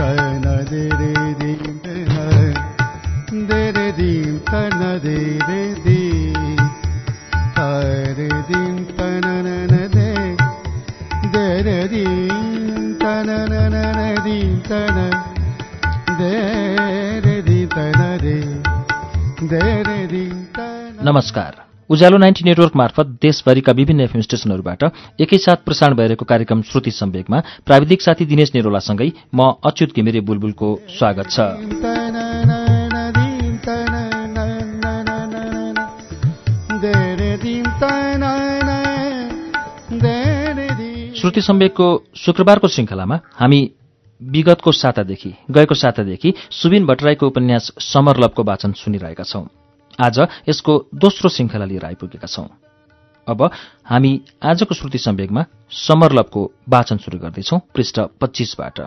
तन दे रे दी दे रे दी तन दे रे दी रे दी तन न दे दे रे दी तन न दी तन दे उज्यालो नाइन्टी नेटवर्क मार्फत देशभरिका विभिन्न एफएम स्टेशनहरूबाट एकैसाथ प्रसारण भइरहेको कार्यक्रम श्रुति सम्वेकमा प्राविधिक साथी दिनेश नेरोलासँगै म अच्युत घिमिरे बुलबुलको स्वागत छ। श्रुति सम्वेकको शुक्रबारको श्रृङ्खलामा हामी विगतको सातादेखि गएको सातादेखि सुबिन भट्टराईको उपन्यास समरलभको वाचन सुनिरहेका छौं। आज यसको दोस्रो श्रृङ्खला लिएर आइपुगेका छौं। अब हामी आजको श्रुति सम्वेकमा समरलभको वाचन सुरु गर्दैछौं पृष्ठ पच्चिसबाट।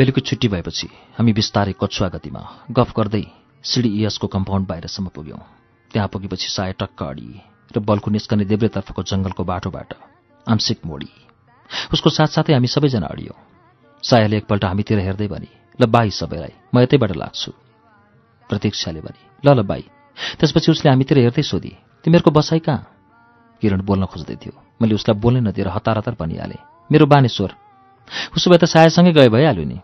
बेलुकी छुट्टी भएपछि हामी बिस्तारै कछुवा गतिमा गफ गर्दै सिडी इएसको कम्पाउन्ड बाहिरसम्म पुग्यौं। त्यहाँ पुगेपछि साय टक्क अडिए र बल्कु निस्कने देब्रेतर्फको जङ्गलको बाटोबाट आंशिक मोडी। उसको साथसाथै हामी सबैजना अडियौं। सायाले एकपल्ट हामीतिर हेर्दै भने ल बाई सबैलाई म यतैबाट लाग्छु। प्रतीक्षाले भने ल ल बाई। त्यसपछि उसले हामीतिर हेर्दै सोधी तिमीहरूको बसाइ कहाँ? किरण बोल्न खोज्दै थियो। मैले उसलाई बोल्नै नदिएर हतार हतार भनिहालेँ मेरो बानेश्वर। उसो भए त सायासँगै गए भइहाल्यो नि।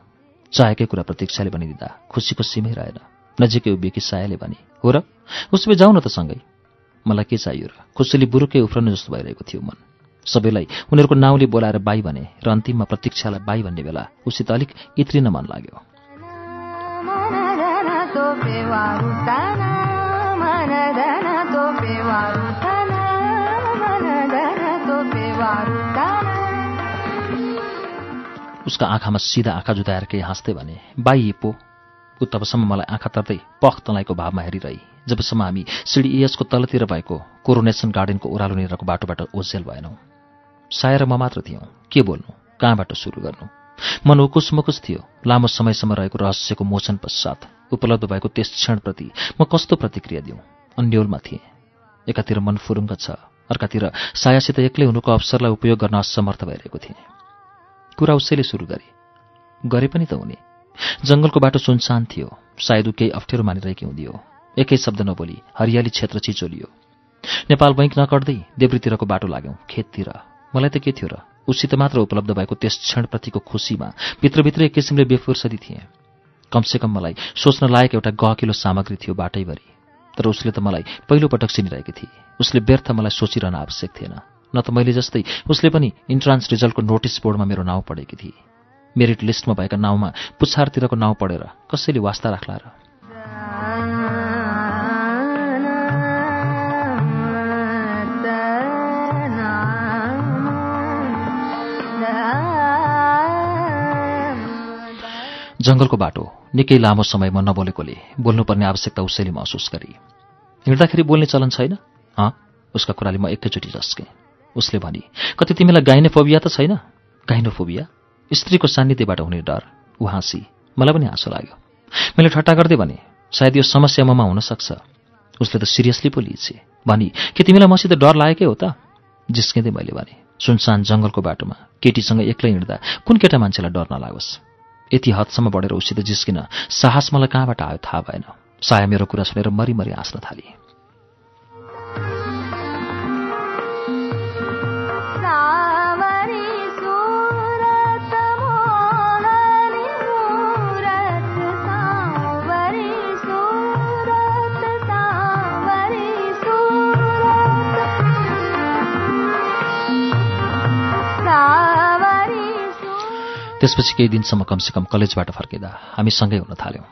चाहेकै कुरा प्रतीक्षाले भनिदिँदा खुसीको सीमै रहेन। नजिकै उभिएकी सायाले भने हो र उसो भए जाउँ न त सँगै। मलाई के चाहियो र? खुसीले बुरुकै उफ्रनु जस्तो भइरहेको थियो मन। सबैलाई उनीहरूको नाउँले बोलाएर बाई भने र अन्तिममा प्रतीक्षालाई बाई भन्ने बेला उसित अलिक इत्रिन मन लाग्यो। उसका आँखामा सिधा आँखा जुदाएर केही हाँस्दै भने बाई पो। ऊ तबसम्म मलाई आँखा तर्दै पख तलाईको भावमा हेरिरही। जबसम्म हामी सिडी इएसको तलतिर भएको कोरोनेसन गार्डनको ओह्रालो निरको बाटोबाट ओझेल भएनौँ। सायर म मात्र थियौँ। के बोल्नु? कहाँबाट सुरु गर्नु? मन उकुस मुकुस थियो। लामो समयसम्म रहेको रहस्यको मोचन पश्चात उपलब्ध भएको त्यस क्षणप्रति म कस्तो प्रतिक्रिया दिउँ अन्यलमा थिएँ। एकातिर मन फुरुङ्ग छ। अर्कातिर सायासित एक्लै हुनुको अवसरलाई उपयोग गर्न असमर्थ भइरहेको थिएँ। कुरा उसैले सुरु गरे। गरे पनि त हुने। जङ्गलको बाटो सुनसान थियो। सायद ऊ केही अप्ठ्यारो मानिरहेकी हुँदियो एकै शब्द नबोली हरियाली क्षेत्र चिचोलियो। नेपाल बैङ्क नकट्दै देब्रीतिरको बाटो लाग्यौँ खेततिर। मलाई त के थियो र? उसित मात्र उपलब्ध भएको त्यस क्षणप्रतिको खुसीमा भित्रभित्र एक किसिमले बेफुर्सदी थिएँ। कमसेकम मलाई सोच्न लायक एउटा गहकिलो सामग्री थियो बाटैभरि। तर उसले त मलाई पहिलोपटक चिनिरहेकी थिए। उसले व्यर्थ मलाई सोचिरहन आवश्यक थिएन। न त मैले जस्तै उसले पनि इन्ट्रान्स रिजल्टको नोटिस बोर्डमा मेरो नाउँ पढेकी थिए। मेरिट लिस्टमा भएका नाउँमा पुच्छारतिरको नाउँ पढेर कसैले वास्ता राख्ला र? जङ्गलको बाटो निकै लामो समयमा नबोलेकोले बोल्नुपर्ने आवश्यकता उसैले महसुस गरे। हिँड्दाखेरि बोल्ने चलन छैन? उसका कुराले म एकैचोटि झस्केँ उसले भने कति तिमीलाई गाइनोफोबिया त छैन? गाइनोफोबिया? स्त्रीको सान्निध्यबाट हुने डर ऊ हाँसी मलाई पनि हाँसो लाग्यो। मैले ठट्टा गर्दै भने सायद यो समस्या ममा हुन सक्छ उसले त सिरियसली पो लिएछे भनी के तिमीलाई मसित डर लागेकै हो त? जिस्किँदै मैले भने सुनसान जङ्गलको बाटोमा केटीसँग एक्लै हिँड्दा कुन केटा मान्छेलाई डर नलागोस्? यति हदसम्म बढेर उसित जिस्किन साहस मलाई कहाँबाट आयो थाहा भएन। साया मेरो कुरा सुनेर मरिमरि हाँस्न थालिए त्यसपछि केही दिनसम्म कमसेकम कलेजबाट फर्किँदा हामी सँगै हुन थाल्यौँ।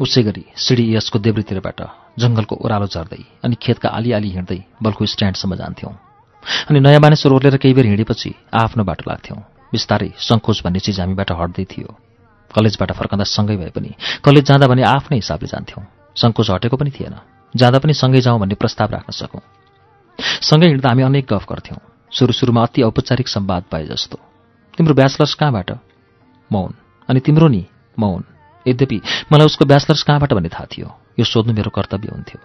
उसै गरी सिडिएसको देब्रीतिरबाट जङ्गलको ओह्रालो झर्दै अनि खेतका आली आली हिँड्दै बल्खु स्ट्यान्डसम्म जान्थ्यौँ। अनि नयाँ मानिसहरू ओर्लेर केही बेर हिँडेपछि आफ्नो बाटो लाग्थ्यौँ। बिस्तारै सङ्कोच भन्ने चिज हामीबाट हट्दै थियो। कलेजबाट फर्कँदा सँगै भए पनि कलेज जाँदा भने आफ्नै हिसाबले जान्थ्यौँ। सङ्कोच हटेको पनि थिएन। जाँदा पनि सँगै जाउँ भन्ने प्रस्ताव राख्न सकौँ। सँगै हिँड्दा हामी अनेक गफ गर्थ्यौँ। सुरु सुरुमा अति औपचारिक सम्वाद पाए जस्तो। तिम्रो ब्याचलर्स कहाँबाट? मौन। अनि तिम्रो नि मौन। यद्यपि मलाई उसको ब्याचलर्स कहाँबाट भन्ने थाहा थियो? यो सोध्नु मेरो कर्तव्य हुन्थ्यो।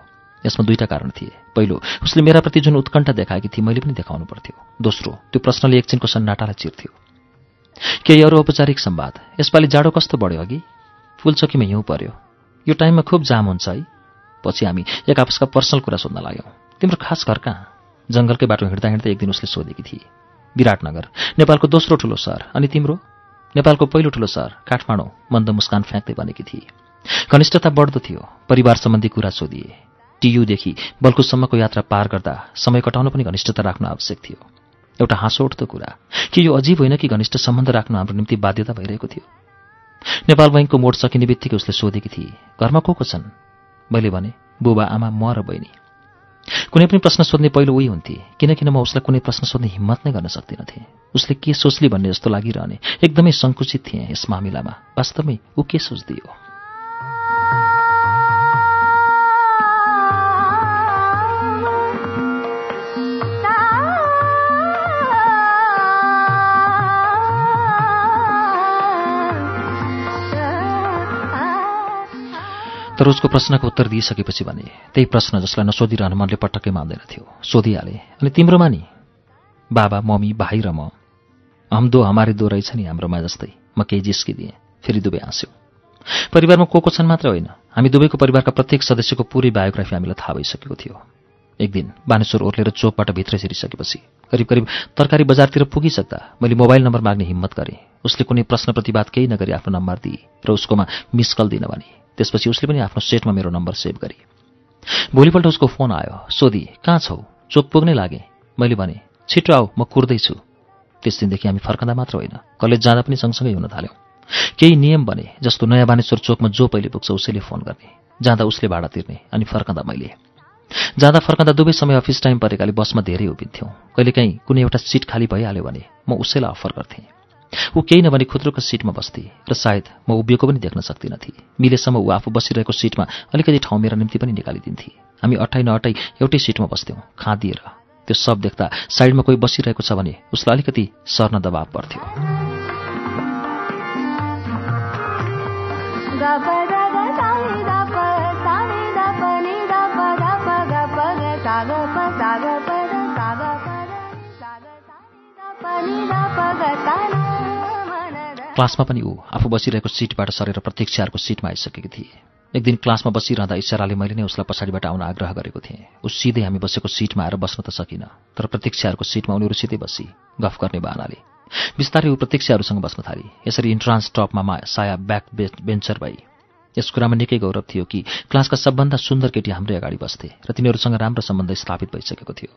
यसमा दुईटा कारण थिए। पहिलो उसले मेराप्रति जुन उत्कण्ठा देखाएकी थिए मैले पनि देखाउनु पर्थ्यो। दोस्रो त्यो प्रश्नले एकछिनको सन्नाटालाई चिर्थ्यो। केही अरू औपचारिक सम्वाद यसपालि जाडो कस्तो बढ्यो अघि? फुलचोकीमा हिउँ पर्यो। यो टाइममा खुब जाम हुन्छ है। पछि हामी एक आपसका पर्सनल कुरा सोध्न लाग्यौँ। तिम्रो खास घर कहाँ? जङ्गलकै बाटो हिँड्दा हिँड्दा एक दिन उसले सोधेकी थिए। विराटनगर नेपालको दोस्रो ठुलो सहर। अनि तिम्रो? नेपालको पहिलो ठुलो सहर काठमाडौँ मन्द मुस्कान फ्याँक्दै बनेकी थिए। घनिष्ठता बढ्दो थियो परिवार सम्बन्धी कुरा सोधिए। टियुदेखि बल्कुसम्मको यात्रा पार गर्दा समय कटाउन पनि घनिष्ठता राख्नु आवश्यक थियो। एउटा हाँसो उठ्दो कुरा कि यो अजीब होइन कि घनिष्ठ सम्बन्ध राख्नु हाम्रो निम्ति बाध्यता भइरहेको थियो। नेपाल बैङ्कको मोड सकिने बित्तिकै उसले सोधेकी थिए घरमा को को छन्? मैले भने बुबा आमा म र बहिनी। कुनै पनि प्रश्न सोध्ने पहिलो उही हुन्थे। किनकिन म उसलाई कुनै प्रश्न सोध्ने हिम्मत नै गर्न सक्दिनथे उसले के सोच्ली भन्ने जस्तो लागिरहने। एकदमै सङ्कुचित थिएँ यस मामिलामा। वास्तवमै ऊ के सोच्दियो तर उसको प्रश्नको उत्तर दिइसकेपछि भने त्यही प्रश्न जसलाई नसोधिरहन मनले पटक्कै मान्दैन थियो। सोधिहाले अनि तिम्रोमा नि बाबा मम्मी भाइ र म? हम दो हमारे दो रहेछ नि हाम्रोमा जस्तै। म केही जिस्किदिएँ फेरि दुवै हाँस्यौँ। परिवारमा को को छन् मात्र होइन। हामी दुवैको परिवारका प्रत्येक सदस्यको पुरै बायोग्राफी हामीलाई थाहा भइसकेको थियो। एक दिन बानेश्वर ओर्लेर चोकबाट भित्रै छिरिसकेपछि करिब करिब तरकारी बजारतिर पुगिसक्दा मैले मोबाइल नम्बर माग्ने हिम्मत गरेँ। उसले कुनै प्रश्न प्रतिवाद केही नगरी आफ्नो नम्बर दिए र उसकोमा मिस कल दिन भने त्यसपछि उसले पनि आफ्नो सेटमा मेरो नम्बर सेभ गरे। भोलिपल्ट उसको फोन आयो सोधी कहाँ छौ? चोक पुग्नै लागे। मैले भने छिटो आऊ म कुर्दैछु। त्यस दिनदेखि हामी फर्कँदा मात्र होइन। कलेज जाँदा पनि सँगसँगै हुन थाल्यौँ। केही नियम बने जस्तो नयाँ बानेश्वर चोकमा जो पहिले पुग्छ उसैले फोन गर्ने। जाँदा उसले भाडा तिर्ने अनि फर्कँदा मैले। जाँदा फर्कँदा दुवै समय अफिस टाइम परेकाले बसमा धेरै उभिन्थ्यौँ। कहिलेकाहीँ कुनै एउटा सिट खाली भइहाल्यो भने म उसैलाई अफर गर्थेँ। ऊ केही नभने खुद्रोको सिटमा बस्थे र सायद म उभिएको पनि देख्न सक्दिनथे मिलेसम्म ऊ आफू बसिरहेको सिटमा अलिकति ठाउँ मेरा निम्ति पनि निकालिदिन्थे हामी अट्टाइ नअट्टाइ एउटै सिटमा बस्थ्यौँ खाँदिएर त्यो सब देख्दा साइडमा कोही बसिरहेको छ भने उसलाई अलिकति सर्न दबाव पर्थ्यो क्लासमा पनि ऊ आफू बसिरहेको सिटबाट सरेर प्रतीक्षाहरूको सिटमा आइसकेकी थिए। एक दिन क्लासमा बसिरहँदा इसाराले मैले नै उसलाई पछाडिबाट आउन आग्रह गरेको थिएँ। उस सिधै हामी बसेको सिटमा आएर बस्न त सकिनँ तर प्रतीक्षाहरूको सिटमा उनीहरूसितै बसी गफ गर्ने बाहनाले। बिस्तारै ऊ प्रतीक्षाहरूसँग बस्न थाली। यसरी इन्ट्रान्स टपमा साया ब्याक बेन्चर भई। यस कुरामा निकै गौरव थियो कि क्लासका सबभन्दा सुन्दर केटी हाम्रै अगाडि बस्थे र तिनीहरूसँग राम्रो सम्बन्ध स्थापित भइसकेको थियो।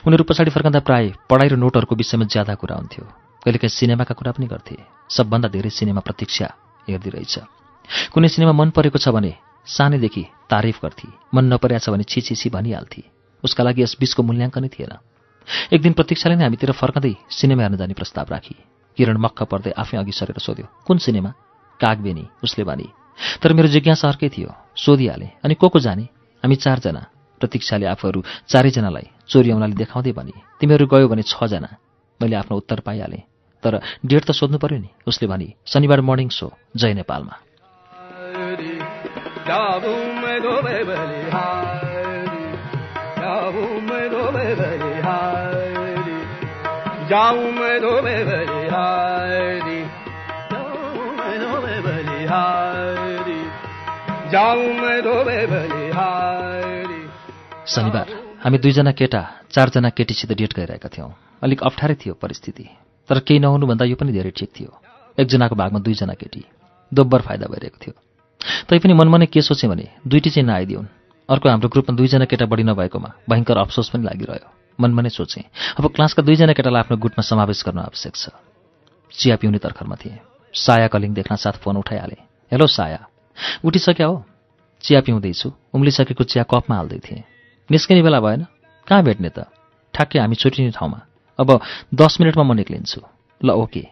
उनीहरू पछाडि फर्कँदा प्राय पढाइ र नोटहरूको विषयमा ज्यादा कुरा हुन्थ्यो। कहिलेकाहीँ सिनेमाका कुरा पनि गर्थे। सबभन्दा धेरै सिनेमा प्रतीक्षा हेर्दै रहेछ कुनै सिनेमा मन परेको छ भने सानैदेखि तारिफ गर्थे। मन नपरेको छ भने छिछि भनिहाल्थे। उसका लागि यस बिचको मूल्याङ्कनै थिएन। एक दिन प्रतीक्षाले नै हामीतिर फर्कँदै सिनेमा हेर्न जाने प्रस्ताव राखी। किरण मक्क पर्दै आफै अघि सरेर सोध्यो कुन सिनेमा? कागबेनी उसले भने। तर मेरो जिज्ञासा अर्कै थियो। सोधिहालेँ। अनि को को जाने? हामी चारजना। प्रतीक्षाले आफूहरू चारैजनालाई चोरी औँलाले देखाउँदै भने तिमीहरू गयो भने छजना। मैले आफ्नो उत्तर पाइहालेँ। तर डेट त सोध्नु पर्यो नि। उसले भने शनिबार मर्निङ सो जय नेपालमा। शनिबार हामी दुईजना केटा चारजना केटीसित डेट गइरहेका थियौँ। अलिक अप्ठ्यारै थियो परिस्थिति। तर केही नहुनुभन्दा यो पनि धेरै ठिक थियो। एकजनाको भागमा दुईजना केटी। दोब्बर फाइदा भइरहेको थियो। तैपनि मनमा नै के सोचेँ भने दुईटी चाहिँ नआइदिउन् अर्को हाम्रो ग्रुपमा दुईजना केटा बढी नभएकोमा भयङ्कर अफसोस पनि लागिरह्यो। मनमा नै सोचेँ अब क्लासका दुईजना केटालाई आफ्नो गुटमा समावेश गर्न आवश्यक छ। चिया पिउने तर्खरमा थिएँ। साया कलिङ देख्न साथ फोन उठाइहालेँ। हेलो साया उठिसक्या हो? चिया पिउँदैछु। उम्लिसकेको चिया कपमा हाल्दै थिएँ। निस्किने बेला भएन। कहाँ भेट्ने त? ठ्याक्कै हामी छुट्टिने ठाउँमा। अब दस मिनटमा म निक्लिन्छु। ल ओके।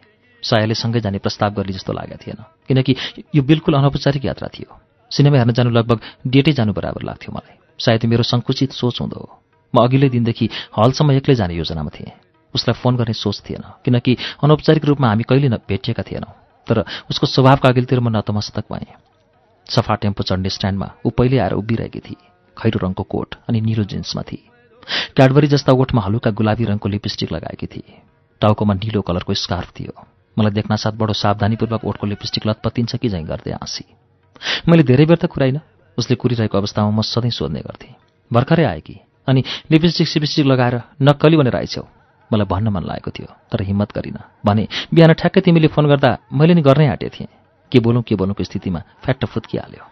सायाले सँगै जाने प्रस्ताव गर्ने जस्तो लागेको थिएन। किनकि यो बिल्कुल अनौपचारिक यात्रा थियो। सिनेमा हेर्न जानु लगभग डेटै जानु बराबर लाग्थ्यो मलाई। सायद मेरो सङ्कुचित सोच हुँदो हो। म अघिल्लै दिनदेखि हलसम्म एक्लै जाने योजनामा थिएँ। उसलाई फोन गर्ने सोच थिएन। किनकि अनौपचारिक रूपमा हामी कहिले न भेटिएका थिएनौँ। तर उसको स्वभावका अघिल्तिर म नतमस्तक भएँ। सफा टेम्पो चढ्ने स्ट्यान्डमा ऊ पहिले आएर उभिरहेकी थिए खैरो रङको कोट अनि निलो जिन्समा थिए क्याडबरी जस्ता ओठमा हलुका गुलाबी रङको लिपस्टिक लगाएकी थिए। टाउकोमा निलो कलरको स्कार्फ थियो। मलाई देख्न साथ बडो सावधानीपूर्वक ओठको लिपस्टिक लतपत्तिन्छ कि झैँ गर्दै हाँसी। मैले धेरै बेर त कुराइन उसले कुरिरहेको अवस्थामा म सधैँ सोध्ने गर्थेँ। भर्खरै आए कि अनि लिपस्टिक सिपिस्टिक लगाएर नक्कली भनेर आइछौ मलाई भन्न मन लागेको थियो तर हिम्मत गरिनँ। भने बिहान ठ्याक्कै तिमीले फोन गर्दा मैले नि गर्नै आँटेको थिएँ। के बोलौँ के बोलौँको स्थितिमा फ्याट्ट फुत्किहाल्यो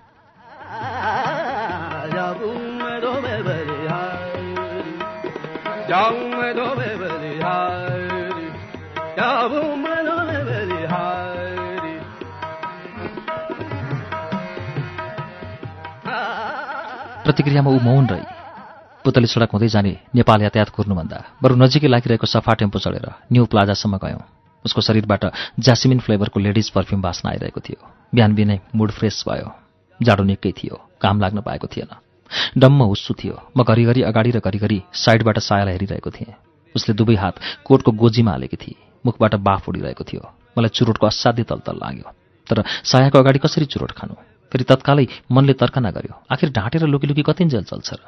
प्रतिक्रियामा ऊ मौन रही। पुतली सडक हुँदै जाने नेपाल यातायात कुर्नुभन्दा बरु नजिकै लागिरहेको सफा टेम्पो चढेर न्यू प्लाजासम्म गयौँ। उसको शरीरबाट जासिमिन फ्लेभरको लेडिज पर्फ्युम बास्न आइरहेको थियो। बिहान बिहानै मुड फ्रेस भयो। जाडो निकै थियो। काम लाग्न पाएको थिएन। डम्म हुस्सु थियो। म घरिघरि अगाडि र घरिघरि साइडबाट सायालाई हेरिरहेको थिएँ। उसले दुवै हात कोटको गोजीमा हालेकी थिए। मुखबाट बाफ उडिरहेको थियो। मलाई चुरोटको असाध्य तलतल लाग्यो। तर सायाको अगाडि कसरी चुरोट खानु? फेरि तत्कालै मनले तर्कना गर्यो आखिर ढाँटेर लुकी लुकी कतिन्जेल चल्छ र?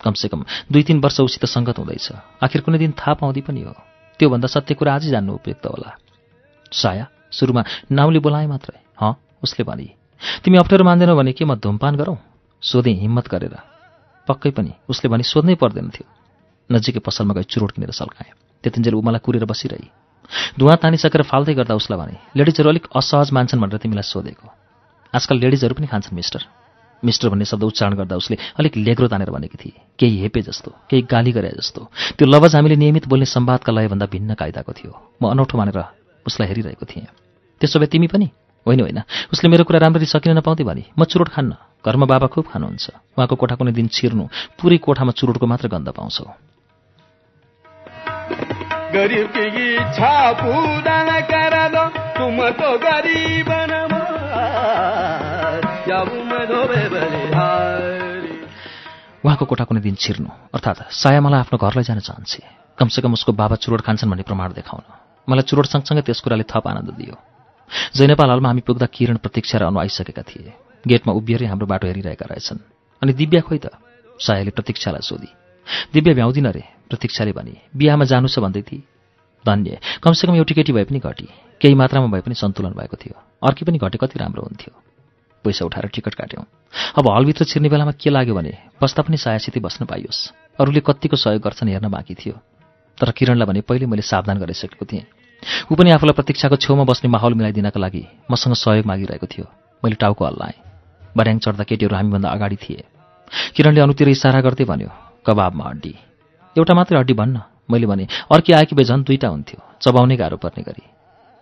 कमसेकम दुई तिन वर्ष उसित सङ्गत हुँदैछ। आखिर कुनै दिन थाहा पाउँदै पनि हो। त्योभन्दा सत्य कुरा आजै जान्नु उपयुक्त होला। साया सुरुमा नाउले बोलाएँ मात्रै हँ? उसले भने तिमी अप्ठ्यारो मान्दैनौ भने के म धुमपान गरौँ? सोधेँ हिम्मत गरेर। पक्कै पनि उसले भने सोध्नै पर्दैन थियो। नजिकै पसलमा गई चुरोट किनेर सल्काएँ। त्यतिन्जेल ऊ मलाई कुरेर बसिरही। धुवा तानिसकेर फाल्दै गर्दा उसलाई भने लेडिजहरू अलिक असहज मान्छन् भनेर तिमीलाई सोधेको। आजकल लेडिजहरू पनि खान्छन् मिस्टर। मिस्टर भन्ने शब्द उच्चारण गर्दा उसले अलिक लेग्रो तानेर भनेकी थिए। केही हेपे जस्तो केही गाली गरे जस्तो। त्यो लवज हामीले नियमित बोल्ने सम्वादका लयभन्दा भिन्न कायदाको थियो। म अनौठो मानेर उसलाई हेरिरहेको थिएँ। त्यसो भए तिमी पनि होइन होइन। उसले मेरो कुरा राम्ररी सकिन नपाउँदै भने म चुरोट खान्न। घरमा बाबा खुब खानुहुन्छ। उहाँको कोठा कुनै दिन छिर्नु। पुरै कोठामा चुरोटको मात्र गन्ध पाउँछौ। उहाँको कोठा कुनै दिन छिर्नु। अर्थात् साया मलाई आफ्नो घरलाई जान चाहन्छे। कमसेकम उसको बाबा चुरोट खान्छन् भन्ने प्रमाण देखाउन। मलाई चुरोट सँगसँगै त्यस कुराले थप आनन्द दियो। जैनेपाल हलमा हामी पुग्दा किरण प्रतीक्षा र अनु आइसकेका थिए। गेटमा उभिएरै हाम्रो बाटो हेरिरहेका रहेछन्। अनि दिव्या खोइ त? सायाले प्रतीक्षालाई सोधी। दिव्या भ्याउँदिन रे प्रतीक्षाले भने। बिहामा जानु छ भन्दै थिए। धन्य। कमसेकम एउटी केटी भए पनि घटी। केही मात्रामा भए पनि सन्तुलन भएको थियो। अर्की पनि घटे कति राम्रो हुन्थ्यो। पैसा उठाएर टिकट काट्यौँ। अब हलभित्र छिर्ने बेलामा के लाग्यो भने बस्दा पनि सायासितै बस्न पाइयोस्। अरूले कतिको सहयोग गर्छन् हेर्न बाँकी थियो। तर किरणलाई भने पहिले मैले सावधान गरिसकेको थिएँ। ऊ पनि आफूलाई प्रतीक्षाको छेउमा बस्ने माहौल मिलाइदिनका लागि मसँग सहयोग मागिरहेको थियो। मैले टाउको हल्लाएँ। बर्याङ चढ्दा केटीहरू हामीभन्दा अगाडि थिए। किरणले अनुतिर इसारा गर्दै भन्यो कबाबमा हड्डी। एउटा मात्रै हड्डी भन्न। मैले भने अर्की आएकी भए झन् दुईवटा हुन्थ्यो चबाउने गाह्रो पर्ने गरी।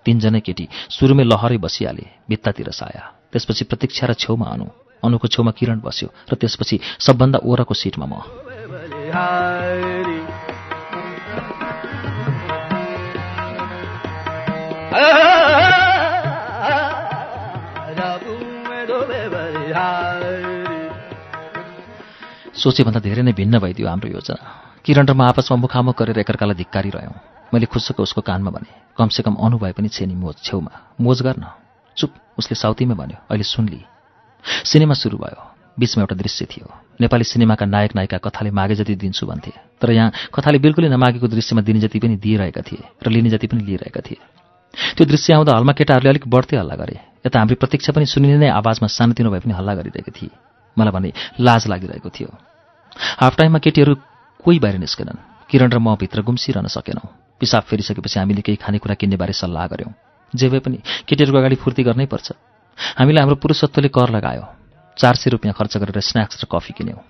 तिनजनै केटी सुरुमै लहरै बसिहाले भित्तातिर साया। त्यसपछि प्रतीक्षा र छेउमा अनु। अनुको छेउमा किरण बस्यो र त्यसपछि सबभन्दा ओरको सिटमा म। सोचेभन्दा धेरै नै भिन्न भइदियो हाम्रो योजना। किरण र म आपसमा मुखामुख गरेर एकअर्कालाई धिक्कारी रह्यौँ। मैले खुसुक उसको कानमा भने कमसेकम अनु भए पनि छेनी मोज छेउमा मोज गर्न। चुप उसले साउथीमा भन्यो अहिले सुनली सिनेमा सुरु भयो। बिचमा एउटा दृश्य थियो। नेपाली सिनेमाका नायक नायिका कथाले मागे जति दिन्छु भन्थे तर यहाँ कथाले बिल्कुलै नमागेको दृश्यमा दिने जति पनि दिइरहेका थिए र लिने जति पनि लिइरहेका थिए। त्यो दृश्य आउँदा हलमा केटाहरूले अलिक बढ्दै हल्ला गरे। यता हाम्रो प्रतीक्षा पनि सुनिने नै आवाजमा सानोतिनो भए पनि हल्ला गरिरहेको थिए। मलाई भने लाज लागिरहेको थियो। हाफ टाइममा केटीहरू कोही बाहिर निस्केनन्। किरण र म भित्र गुम्सिरहन सकेनौँ। पिसाब फेरिसकेपछि हामीले केही खानेकुरा किन्ने बारे सल्लाह गऱ्यौँ जे भए पनि केटीहरूको अगाडि फुर्ती गर्नै पर्छ। हामीलाई हाम्रो पुरुषत्वले कर लगायो। चार सय रुपियाँ खर्च गरेर स्न्याक्स र कफी किन्यौँ।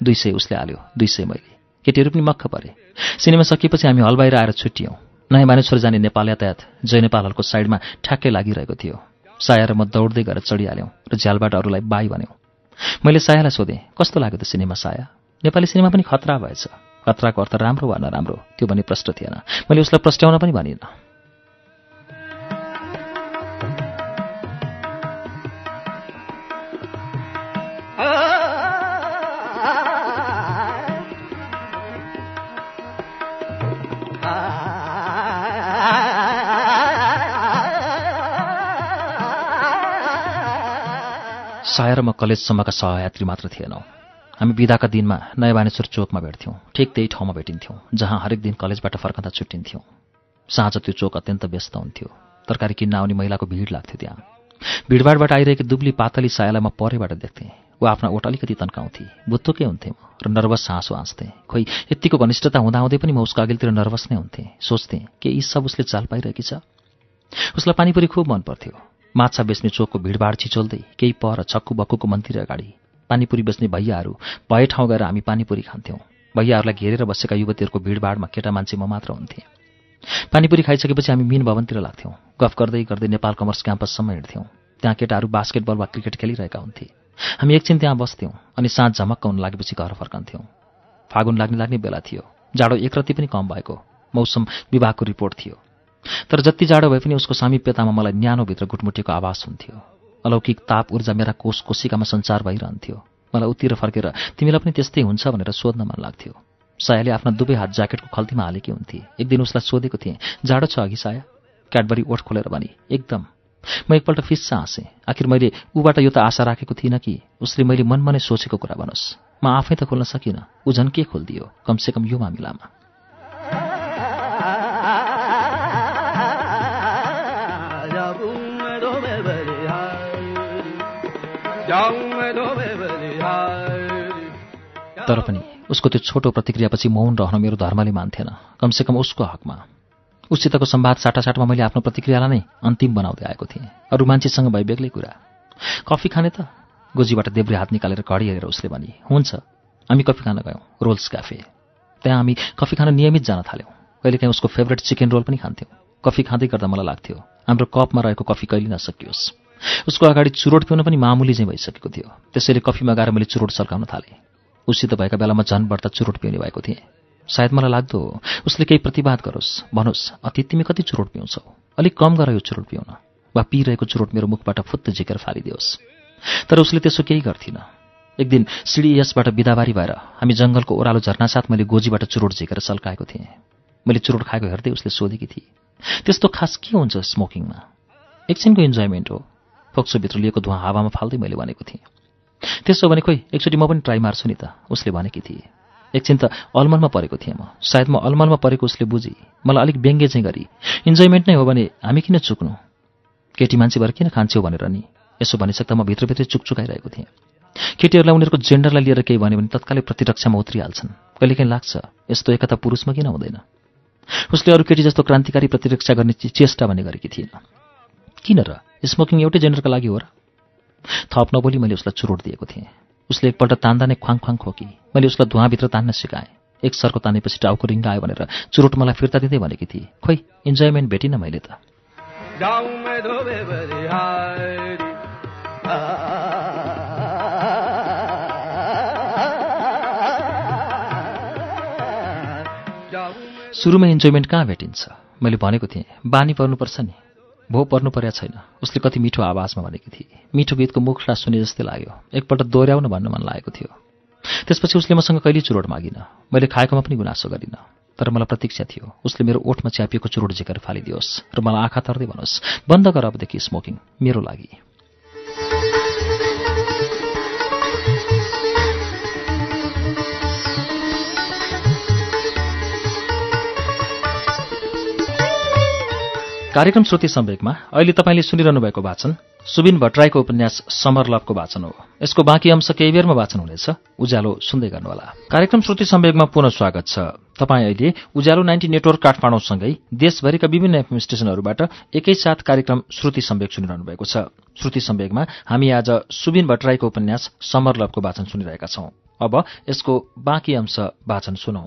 दुई सय उसले हाल्यो दुई सय मैले। केटीहरू पनि मक्ख परे। सिनेमा सकिएपछि हामी हल बाहिर आएर छुट्यौँ नयाँ मानेश्वर जाने नेपाल यातायात जय नेपाल हलको साइडमा ठ्याक्कै लागिरहेको थियो। साया र म दौड्दै गएर चढिहाल्यौँ र झ्यालबाट अरूलाई बाई भन्यौँ। मैले सायालाई सोधेँ कस्तो लाग्यो त सिनेमा साया? नेपाली सिनेमा पनि खतरा भएछ। खतराको अर्थ राम्रो वा नराम्रो त्यो भन्ने प्रश्न थिएन। मैले उसलाई प्रस्ट्याउन पनि भनिनँ। साया र म कलेजसम्मका सहयात्री मात्र थिएनौँ। हामी बिदाका दिनमा नयाँ बानेश्वर चोकमा भेट्थ्यौँ। ठिक त्यही ठाउँमा भेटिन्थ्यौँ जहाँ हरेक दिन कलेजबाट फर्कँदा छुट्टिन्थ्यौँ। साँझ त्यो चोक अत्यन्त व्यस्त हुन्थ्यो। तरकारी किन्न आउने महिलाको भिड लाग्थ्यो त्यहाँ। भिडभाडबाट आइरहेकी दुब्ली पातली सायालाई म परेबाट देख्थेँ। ऊ आफ्ना ओठ अलिकति तन्काउँथे। बुत्तुकै हुन्थेँ म र नर्भस हाँसो हाँस्थेँ खोइ यत्तिको घनिष्ठता हुँदाहुँदै पनि म उसको अघिल्तिर नर्भस नै हुन्थेँ। सोच्थेँ के यी सब उसले चाल पाइरहेकी छ? उसलाई पानीपुरी खुब मन पर्थ्यो माछा बेच्ने चोकको भिडभाड छिचोल्दै केही पर छक्कु बक्कुको मन्दिर अगाडि पानीपुरी बेच्ने भैयाहरू भए ठाउँ गएर हामी पानीपुरी खान्थ्यौँ। भैयाहरूलाई घेरेर बसेका युवतीहरूको भिडभाडमा केटा मान्छे म मात्र हुन्थेँ। पानीपुरी खाइसकेपछि हामी मिन भवनतिर लाग्थ्यौँ। गफ गर्दै गर्दै नेपाल कमर्स क्याम्पससम्म हिँड्थ्यौँ त्यहाँ केटाहरू बास्केटबल वा क्रिकेट खेलिरहेका हुन्थे। हामी एकछिन त्यहाँ बस्थ्यौँ अनि साँझ झमक्क हुन लागेपछि घर फर्कन्थ्यौँ। फागुन लाग्ने लाग्ने बेला थियो। जाडो एकरति पनि कम भएको। मौसम विभागको रिपोर्ट थियो। तर जति जाडो भए पनि उसको सामिप्यतामा मलाई न्यानोभित्र गुटमुटिएको आवाज हुन्थ्यो अलौकिक ताप ऊर्जा मेरा कोष कोशिकामा सञ्चार भइरहन्थ्यो। मलाई उतिर फर्केर तिमीलाई पनि त्यस्तै हुन्छ भनेर सोध्न मन लाग्थ्यो। सायाले आफ्ना दुवै हात ज्याकेटको खल्तीमा हालेकी हुन्थे। एक दिन उसलाई सोधेको थिएँ जाडो छ अघि साया? क्याडबरी ओठ खोलेर भने एकदम। म एकपल्ट फिस्सा हाँसेँ। आखिर मैले ऊबाट यो त आशा राखेको थिइनँ कि? उसले मैले मनमा नै सोचेको कुरा भनोस्। म आफै त खोल्न सकिनँ। ऊ झन् के खोलिदियो? कमसेकम यो मामिलामा। तर पनि उसको त्यो छोटो प्रतिक्रियापछि मौन रहन मेरो धर्मले मान्थेन। कमसेकम उसको हकमा। उसितको सम्वाद साटासाटमा मैले आफ्नो प्रतिक्रियालाई नै अन्तिम बनाउँदै आएको थिएँ। अरू मान्छेसँग भए बेग्लै कुरा। कफी खाने त? गोजीबाट देब्रे हात निकालेर घडी हेरेर उसले भने हुन्छ हामी कफी खान गयौँ रोल्स क्याफे। त्यहाँ हामी कफी खान नियमित जान थाल्यौँ। कहिलेकाहीँ उसको फेभरेट चिकन रोल पनि खान्थ्यौँ। कफी खाँदै गर्दा मलाई लाग्थ्यो हाम्रो कपमा रहेको कफी कहिले नसकियोस्। उसको अगाडि चुरोट पिउन पनि मामुली चाहिँ भइसकेको थियो। त्यसैले कफी मगाएर मैले चुरोट सल्काउन थालेँ। उसित भएका बेलामा झन् बढ्दा चुरोट पिउने भएको थिएँ। सायद मलाई लाग्दो उसले केही प्रतिवाद गरोस् भनोस् अति तिमी कति चुरोट पिउँछौ? अलिक कम गर यो चुरोट पिउन वा पिइरहेको चुरोट मेरो मुखबाट फुत्त झिकेर फालिदियोस्। तर उसले त्यसो केही गर्थिन। एक दिन सिडी यसबाट बिदाबारी भएर हामी जङ्गलको ओह्रालो झर्नासाथ मैले गोजीबाट चुरोट झिकेर सल्काएको थिएँ। मैले चुरोट खाएको हेर्दै उसले सोधेकी थिए त्यस्तो खास के हुन्छ स्मोकिङमा? एकछिनको इन्जोयमेन्ट हो। फोक्सोभित्र लिएको धुवा हावामा फाल्दै मैले भनेको थिएँ। त्यसो भने खोइ एकचोटि म पनि ट्राई मार्छु नि त उसले भनेकी थिए। एकछिन त अलमलमा परेको थिएँ म। सायद म अलमलमा परेको उसले बुझी। मलाई अलिक व्यङ्ग्य चाहिँ गरी इन्जोयमेन्ट नै हो भने हामी किन चुक्नु? केटी मान्छे भएर किन खान्छौ भनेर नि? यसो भनिसक्दा म भित्रभित्रै चुकचुकाइरहेको थिएँ। केटीहरूलाई उनीहरूको जेन्डरलाई लिएर केही भन्यो भने तत्कालै प्रतिरक्षामा उत्रिहाल्छन्। कहिलेकाहीँ लाग्छ यस्तो एकता पुरुषमा किन हुँदैन? उसले अरू केटी जस्तो क्रान्तिकारी प्रतिरक्षा गर्ने चेष्टा भन्ने गरेकी थिएन। किन र? स्मोकिङ एउटै जेन्डरका लागि हो र? थप नबोली मैले उसलाई चुरोट दिएको थिएँ। उसले एकपल्ट तान्दा नै ख्वाङ ख्वाङ खोकी। मैले उसलाई धुवाँभित्र तान्न सिकाएँ। एक सरको तानेपछि टाउको रिङ्गा आयो भनेर चुरोट मलाई फिर्ता दिँदै भनेकी थिएँ। खोइ इन्जोयमेन्ट भेटिनँ मैले त। सुरुमा इन्जोयमेन्ट कहाँ भेटिन्छ? मैले भनेको थिएँ बानी पर्नुपर्छ नि। भो पर्नु पर्या छैन। उसले कति मिठो आवाजमा भनेकी थिए मिठो गीतको मुखलाई सुने जस्तै लाग्यो। एकपल्ट दोहोऱ्याउन भन्न मन लागेको थियो। त्यसपछि उसले मसँग कहिले चुरोट मागिन। मैले खाएकोमा पनि गुनासो गरिनँ। तर मलाई प्रतीक्षा थियो। उसले मेरो ओठमा च्यापिएको चुरोट झिकेर फालिदियोस् र मलाई आँखा तर्दै भनोस् बन्द गर अबदेखि स्मोकिङ मेरो लागि। कार्यक्रम श्रुति सम्वेकमा अहिले तपाईँले सुनिरहनु भएको वाचन सुबिन भट्टराईको उपन्यास समर लभको वाचन हो। यसको बाँकी अंश केही बेरमा वाचन हुनेछ। उज्यालो सुन्दै गर्नुहोला। कार्यक्रम श्रुति सम्वेकमा पुनः स्वागत छ। तपाईँ अहिले उज्यालो नाइन्टी नेटवर्क काठमाडौँसँगै देशभरिका विभिन्न एफएम स्टेशनहरूबाट एकैसाथ कार्यक्रम श्रुति सम्वेक सुनिरहनु भएको छ। श्रुति सम्वेकमा हामी आज सुबिन भट्टराईको उपन्यास समर लभको वाचन सुनिरहेका छौं। अब यसको बाँकी अंश वाचन सुनौ।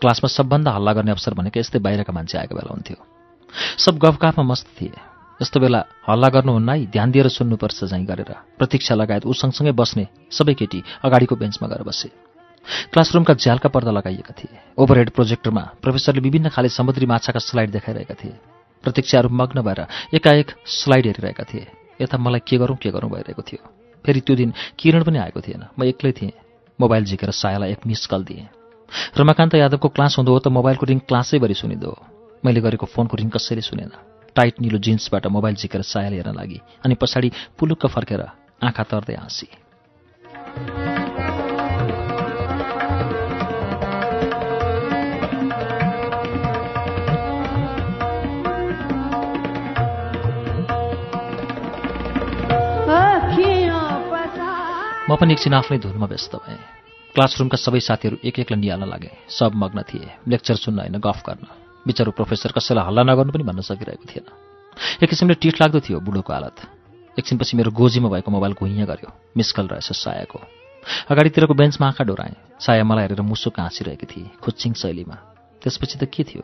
क्लासमा सबभन्दा हल्ला गर्ने अवसर भनेको यस्तै बाहिरका मान्छे आएको बेला हुन्थ्यो। सब गफगाफमा मस्त थिए। यस्तो बेला हल्ला गर्नुहुन्न है ध्यान दिएर सुन्नुपर्छ झैँ गरेर। प्रतीक्षा लगायत ऊ सँगसँगै बस्ने सबै केटी अगाडिको बेन्चमा गएर बसे। क्लासरुमका झ्यालका पर्दा लगाइएका थिए। ओभरहेड प्रोजेक्टरमा प्रोफेसरले विभिन्न खाले समुद्री माछाका स्लाइड देखाइरहेका थिए। प्रतीक्षाहरू मग्न भएर एकाएक स्लाइड हेरिरहेका थिए। यता मलाई के गरौँ के गरौँ भइरहेको थियो। फेरि त्यो दिन किरण पनि आएको थिएन। म एक्लै थिएँ। मोबाइल झिकेर सायालाई एक मिस कल दिएँ। रमाकान्त यादवको क्लास हुँदो हो त मोबाइलको रिङ क्लासैभरि सुनिँदो हो। मैले गरेको फोनको रिङ कसैले सुनेन। टाइट निलो जिन्सबाट मोबाइल झिकेर सायाले हेर्न लागि अनि पछाडि पुलुक्क फर्केर आँखा तर्दै हाँसी। म पनि एकछिन आफ्नै धुनमा व्यस्त भएँ। क्लासरुमका सबै साथीहरू एक एकलाई निहाल्न लागे। सब मग्न थिए। लेक्चर सुन्न होइन गफ गर्न। बिचरो प्रोफेसर कसैलाई हल्ला नगर्नु पनि भन्न सकिरहेको थिएन। एक किसिमले टिठ लाग्दो थियो बुढोको हालत। एकछिनपछि मेरो गोजीमा भएको मोबाइल घुइँ गऱ्यो। मिसकल रहेछ सायाको। अगाडितिरको बेन्चमा आँखा डोराएँ। साया मलाई हेरेर मुसुक हाँसिरहेकी थिए खुच्चिङ शैलीमा। त्यसपछि त के थियो?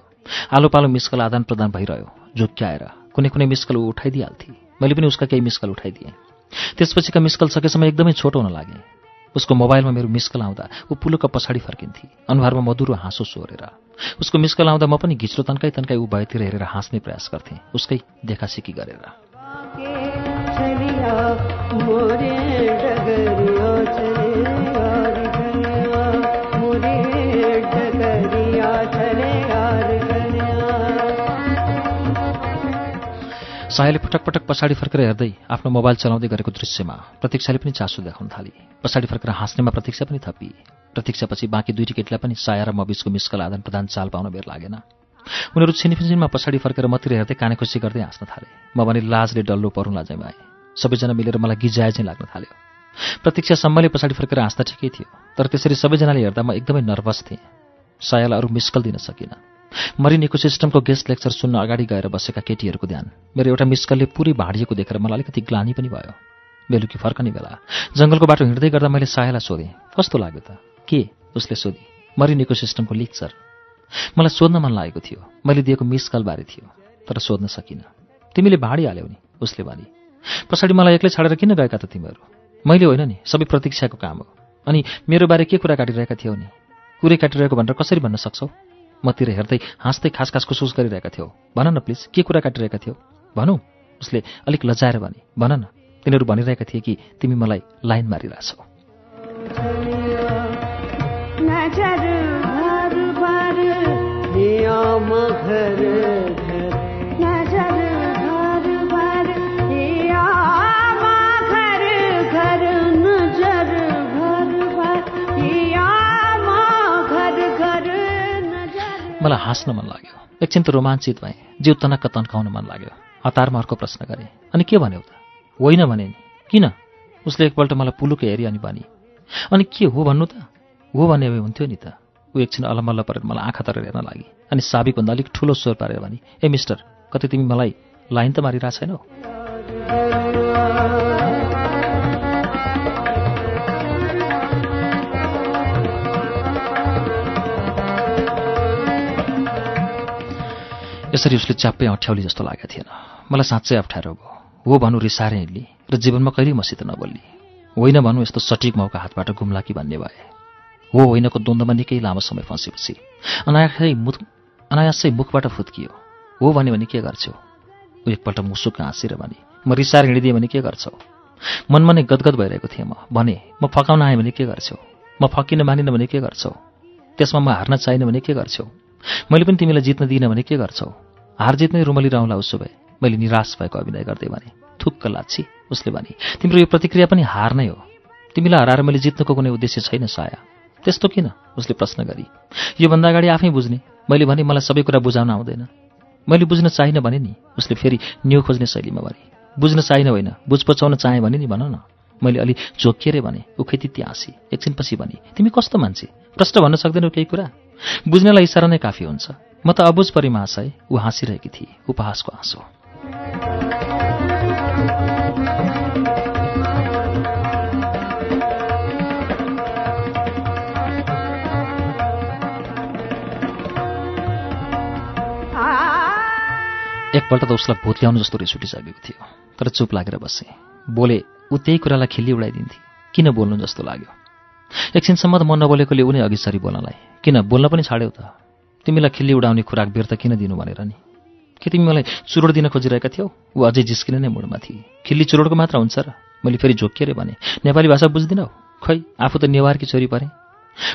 आलो पालो मिसकल आदान प्रदान भइरह्यो। झुक्क्याएर कुनै कुनै मिसकल उठाइदिइहाल्थे। मैले पनि उसका केही मिसकल उठाइदिएँ। त्यसपछिका मिसकल सकेसम्म एकदमै छोटो हुन लागे। उसको मोबाइलमा मेरो मिसकल आउँदा ऊ पुलुक पछाडि फर्किन्थे। अनुहारमा मधुरो हाँसो सोरेर। उसको मिसकल आउँदा म पनि घिच्लो तन्काई तन्काई ऊ भएतिर हेरेर हाँस्ने प्रयास गर्थेँ। उसकै देखासिकी गरेर। सायाले पटक पटक पछाडि फर्केर हेर्दै आफ्नो मोबाइल चलाउँदै गरेको दृश्यमा प्रतीक्षाले पनि चासो देखाउन थाली। पछाडि फर्केर हाँस्नेमा प्रतीक्षा पनि थपी। प्रतीक्षापछि बाँकी दुई टिकेटलाई पनि साया र म बिचको मिसकल आदान प्रदान चाल पाउन बेर लागेन। उनीहरू छिनफिन्जिनमा पछाडि फर्केर मतिर हेर्दै काने खुसी गर्दै हाँस्न थाले। म भने लाजले डल्लो परुँ लाजैमा आएँ सबैजना मिलेर मलाई गिजाए चाहिँ लाग्न थाल्यो। प्रतीक्षा सम्मले पछाडि फर्केर हाँस्दा ठिकै थियो तर त्यसरी सबैजनाले हेर्दा म एकदमै नर्भस थिएँ। सायालाई अरू मिस्कल दिन सकिनँ। मरिन इकोसिस्टमको गेस्ट लेक्चर सुन्न अगाडि गएर बसेका केटीहरूको ध्यान। मेरो एउटा मिस्कलले पुरै भाँडिएको देखेर मलाई अलिकति ग्लानी पनि भयो। बेलुकी फर्कने बेला। जङ्गलको बाटो हिँड्दै गर्दा मैले सायालाई सोधेँ कस्तो लाग्यो त? के? उसले सोधेँ मरिन इकोसिस्टमको लेक्चर मलाई सोध्न मन लागेको थियो। मैले दिएको मिसकलबारे थियो तर सोध्न सकिनँ। तिमीले भाँडिहाल्यौ नि? उसले भने पछाडि मलाई एक्लै छाडेर किन गएका त तिमीहरू? मैले होइन नि सबै प्रतीक्षाको काम हो। अनि मेरो बारे के कुरा काटिरहेका थियौ नि? कुरै काटिरहेको भनेर कसरी भन्न सक्छौ? मतिर हेर्दै हाँस्दै खास खास खुसुस गरिरहेका थियौ। भन न प्लिज के कुरा काटिरहेका थियौ? भनौ। उसले अलिक लजाएर भने भन न तिनीहरू भनिरहेका थिए कि तिमी मलाई लाइन मारिरहेछौ। मलाई हाँस्न मन लाग्यो। एकछिन त रोमाञ्चित भएँ जिउ तनक्क तन्काउन मन लाग्यो। हतारमा अर्को प्रश्न गरेँ अनि के भन्यौ त होइन भने नि। किन? उसले एकपल्ट मलाई पुलुकै हेरी अनि भनी अनि के हो भन्नु त? हो भने हुन्थ्यो नि त। ऊ एकछिन अलमल्ल परेर मलाई आँखा तरेर हेर्न लागि अनि साबिकभन्दा अलिक ठुलो स्वर पारेर भने ए मिस्टर कतै तिमी मलाई लाइन त मारिरहेको छैनौ यसरी उसले च्याप्पै अठ्याउली जस्तो लागेको थिएन। मलाई साँच्चै अप्ठ्यारो भयो। हो भनौँ रिसारे हिँड्ली र जीवनमा कहिले मसित नबोल्ली। होइन भनौँ यस्तो सटिक मौका हातबाट गुम्ला कि भन्ने भए। हो होइनको द्वन्द्वमा निकै लामो समय फँसेपछि। अनायासै मुख अनायासै मुखबाट फुत्कियो। हो भने भने के गर्छौ? ऊ एकपल्ट मुसुक हाँसेर भने म रिसार हिँडिदिएँ भने के गर्छौ? मनमा नै गदगद भइरहेको थिएँ म। भने म फकाउन आएँ भने के गर्छौ? म फकिन मानिनँ भने के गर्छौ? त्यसमा म हार्न चाहिनँ भने के गर्छौ? मैले पनि तिमीलाई जित्न दिइनँ भने के गर्छौ? हार जित्नै रुमली रहला उसो भए मैले निराश भएको अभिनय गर्दै भने थुक्क लाच्छी उसले भने तिम्रो यो प्रतिक्रिया पनि हार नै हो। तिमीलाई हराएर मैले जित्नुको कुनै उद्देश्य छैन साया। त्यस्तो किन? उसले प्रश्न गरी योभन्दा अगाडि आफै बुझ्ने। मैले भने मलाई सबै कुरा बुझाउन आउँदैन। मैले बुझ्न चाहिनँ भने नि। उसले फेरि न्यु खोज्ने शैलीमा भने बुझ्न चाहिनँ होइन। बुझ पचाउन चाहेँ भने नि भन न। मैले अलि जोकिएर भने उखेतित्य हाँसी एकछिनपछि भने तिमी कस्तो मान्छे? प्रश्न भन्न सक्दैनौ केही कुरा? बुझ्नेलाई इसारा नै काफी हुन्छ। म त अबुझ परि महाशय ऊ हाँसिरहेकी थिए उपहासको हाँसो एकपल्ट त उसलाई भूत ल्याउनु जस्तो रिस उठिसकेको थियो तर चुप लागेर बसेँ। बोले ऊ त्यही कुरालाई खिल्ली उडाइदिन्थे। किन बोल्नु जस्तो लाग्यो? एकछिनसम्म त म नबोलेकोले उनी अघि सरी बोल्नलाई। किन बोल्न पनि छाड्यौ त। तिमीलाई खिल्ली उडाउने खुराक त किन दिनु भनेर नि? के तिमी मलाई चुरोड दिन खोजिरहेका थियौ? ऊ अझै जिस्किने नै मुडमा थिए। खिल्ली चुरोडको मात्र हुन्छ र? मैले फेरि झोकिएर भने नेपाली भाषा बुझ्दिनौ? खै आफू त नेवारकी छोरी परेँ?